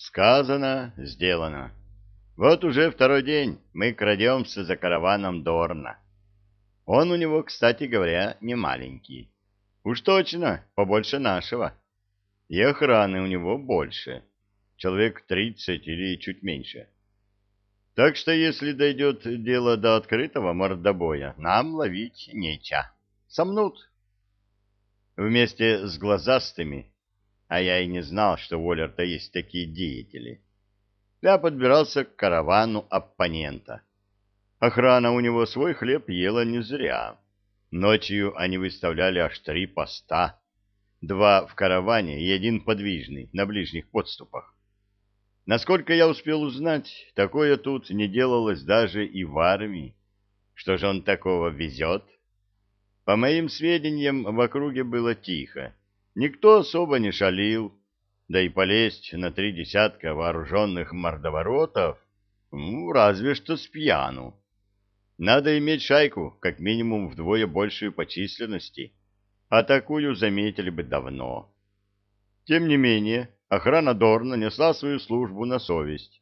Сказано, сделано. Вот уже второй день мы крадемся за караваном Дорна. Он у него, кстати говоря, не маленький. Уж точно, побольше нашего. И охраны у него больше. Человек тридцать или чуть меньше. Так что если дойдет дело до открытого мордобоя, нам ловить неча. Сомнут. Вместе с глазастыми, а я и не знал, что у Уоллерта есть такие деятели, я подбирался к каравану оппонента. Охрана у него свой хлеб ела не зря. Ночью они выставляли аж три поста. Два в караване и один подвижный на ближних подступах. Насколько я успел узнать, такое тут не делалось даже и в армии. Что же он такого везет? По моим сведениям, в округе было тихо. Никто особо не шалил, да и полезть на три десятка вооруженных мордоворотов, ну, разве что с пьяну. Надо иметь шайку, как минимум вдвое большую по численности, а такую заметили бы давно. Тем не менее, охрана Дорна несла свою службу на совесть.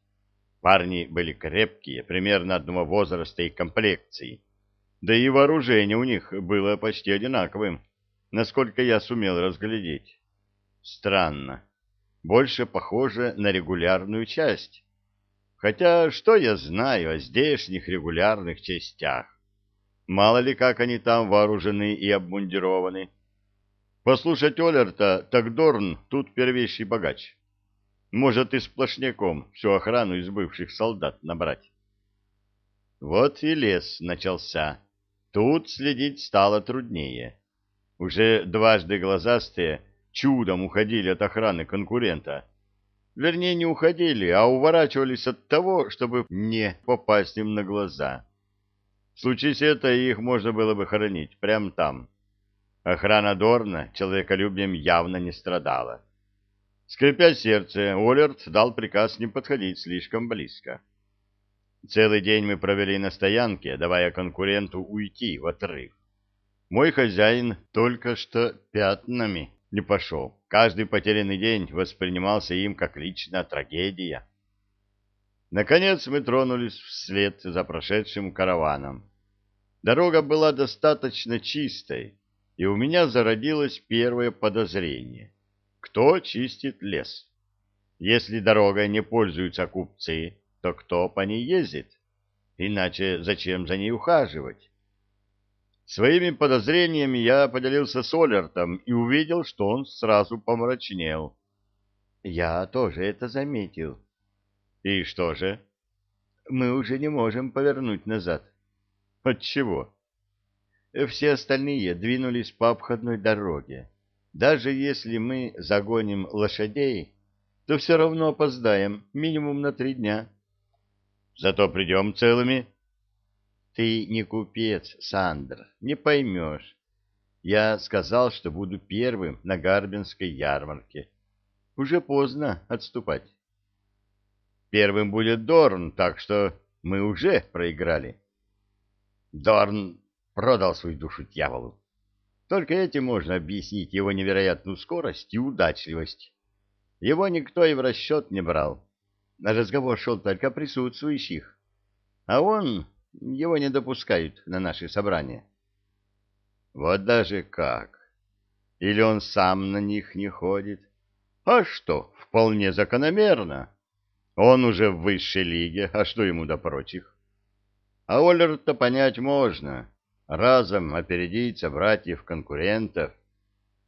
Парни были крепкие, примерно одного возраста и комплекции, да и вооружение у них было почти одинаковым, насколько я сумел разглядеть. Странно. Больше похоже на регулярную часть. Хотя что я знаю о здешних регулярных частях? Мало ли как они там вооружены и обмундированы. Послушать Олерта, так Дорн тут первейший богач. Может и сплошняком всю охрану из бывших солдат набрать. Вот и лес начался. Тут следить стало труднее. Уже дважды глазастые чудом уходили от охраны конкурента. Вернее, не уходили, а уворачивались от того, чтобы не попасть им на глаза. Случись это, их можно было бы хоронить прямо там. Охрана Дорна человеколюбием явно не страдала. Скрипя сердце, Олерт дал приказ не подходить слишком близко. Целый день мы провели на стоянке, давая конкуренту уйти в отрыв. Мой хозяин только что пятнами не пошел. Каждый потерянный день воспринимался им как личная трагедия. Наконец мы тронулись вслед за прошедшим караваном. Дорога была достаточно чистой, и у меня зародилось первое подозрение. Кто чистит лес? Если дорогой не пользуются купцы, то кто по ней ездит? Иначе зачем за ней ухаживать? Своими подозрениями я поделился с Олертом и увидел, что он сразу помрачнел. Я тоже это заметил. И что же? Мы уже не можем повернуть назад. Отчего? Все остальные двинулись по обходной дороге. Даже если мы загоним лошадей, то все равно опоздаем минимум на три дня. Зато придем целыми. Ты не купец, Сандр, не поймешь. Я сказал, что буду первым на Гарбинской ярмарке. Уже поздно отступать. Первым будет Дорн, так что мы уже проиграли. Дорн продал свою душу дьяволу. Только этим можно объяснить его невероятную скорость и удачливость. Его никто и в расчет не брал. Разговор шел только присутствующих. А он его не допускают на наши собрания. Вот даже как. Или он сам на них не ходит. А что, вполне закономерно. Он уже в высшей лиге, а что ему до прочих? А Оллер-то понять можно. Разом опередить собратьев-конкурентов.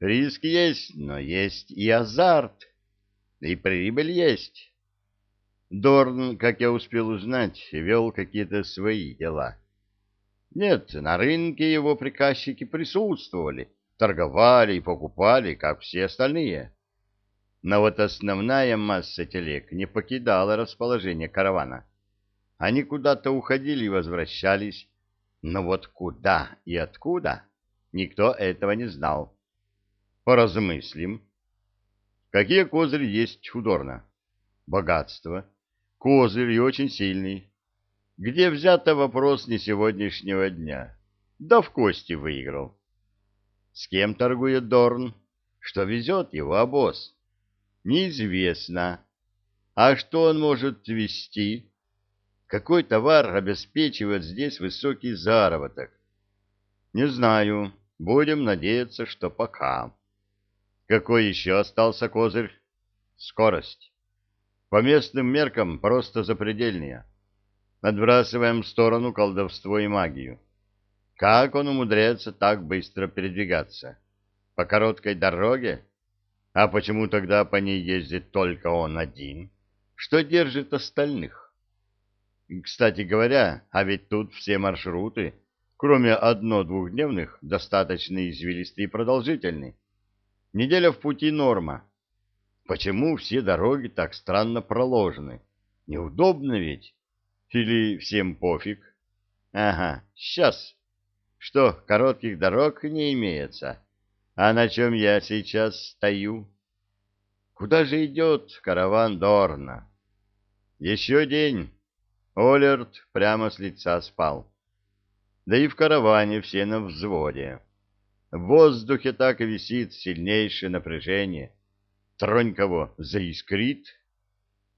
Риск есть, но есть и азарт. И прибыль есть. Дорн, как я успел узнать, вел какие-то свои дела. Нет, на рынке его приказчики присутствовали, торговали и покупали, как все остальные. Но вот основная масса телег не покидала расположение каравана. Они куда-то уходили и возвращались, но вот куда и откуда, никто этого не знал. Поразмыслим. Какие козыри есть у Дорна? Богатство Козырь и очень сильный. Где взято вопрос не сегодняшнего дня? Да в кости выиграл. С кем торгует Дорн? Что везет его обоз? Неизвестно. А что он может вести? Какой товар обеспечивает здесь высокий заработок? Не знаю. Будем надеяться, что пока. Какой еще остался козырь? Скорость. По местным меркам просто запредельная. Отбрасываем в сторону колдовство и магию. Как он умудряется так быстро передвигаться? По короткой дороге? А почему тогда по ней ездит только он один? Что держит остальных? Кстати говоря, а ведь тут все маршруты, кроме одно-двухдневных, достаточно извилистые и продолжительны. Неделя в пути норма. Почему все дороги так странно проложены? Неудобно ведь? Или всем пофиг? Ага, сейчас. Что, коротких дорог не имеется? А на чем я сейчас стою? Куда же идет караван Дорна? Еще день. Олерт прямо с лица спал. Да и в караване все на взводе. В воздухе так и висит сильнейшее напряжение. Тронь кого заискрит,